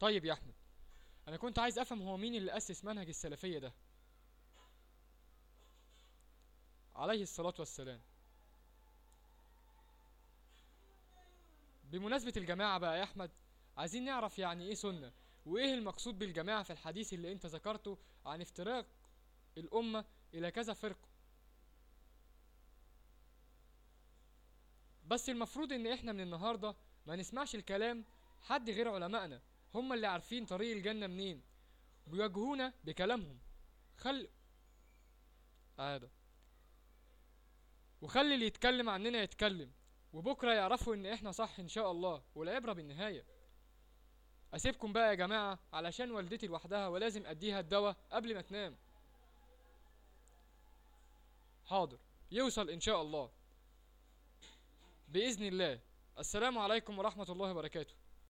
طيب يا أحمد أنا كنت عايز أفهم هو مين اللي أسس منهج السلفية ده؟ عليه الصلاة والسلام. بمناسبة الجماعة بقى يا أحمد عايزين نعرف يعني إيه سنة؟ وإيه المقصود بالجماعة في الحديث اللي أنت ذكرته عن افتراق الأمة إلى كذا فرقة؟ بس المفروض إن إحنا من النهاردة ما نسمعش الكلام حد غير علمائنا. هم اللي عارفين طريق الجنة منين. بيواجهونا بكلامهم. خل عادة وخلي اللي يتكلم عننا يتكلم. وبكرة يعرفوا إن إحنا صح إن شاء الله. والعبرة بالنهاية. أسيبكم بقى يا جماعة علشان والدتي لوحدها ولازم أديها الدواء قبل ما تنام. حاضر. يوصل إن شاء الله. بإذن الله. السلام عليكم ورحمة الله وبركاته.